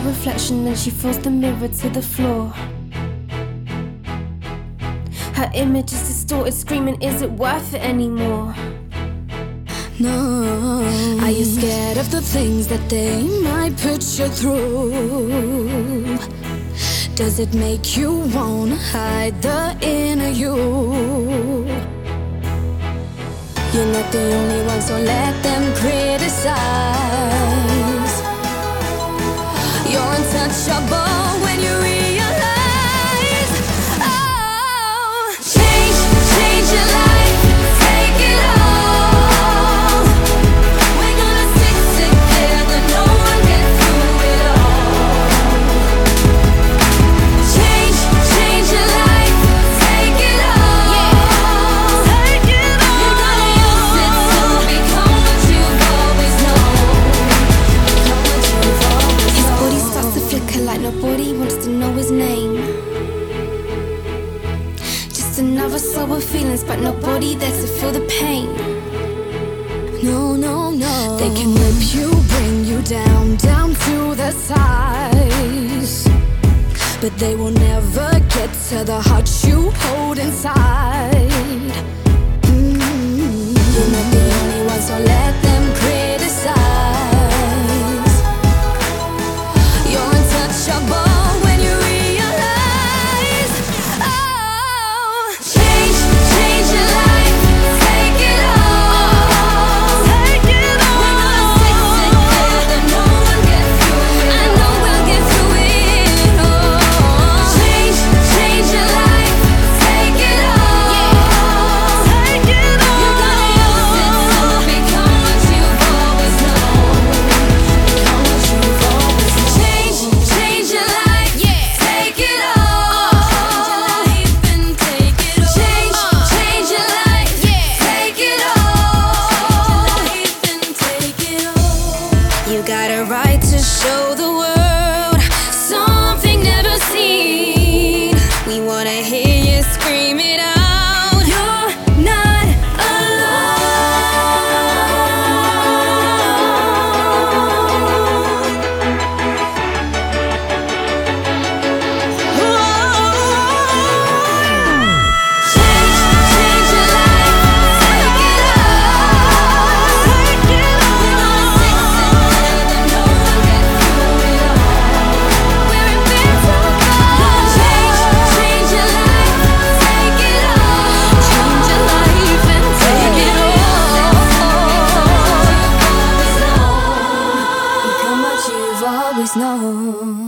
reflection and she throws the mirror to the floor. Her image is distorted, screaming, Is it worth it anymore? No. Are you scared of the things that they might put you through? Does it make you wanna hide the inner you? You're not the only one, so let them criticize. You're untouchable sober feelings, but nobody there to feel the pain. No, no, no. They can rip you, bring you down, down to the size. But they will never get to the heart you hold inside. You got a right to show the world something never seen. znowu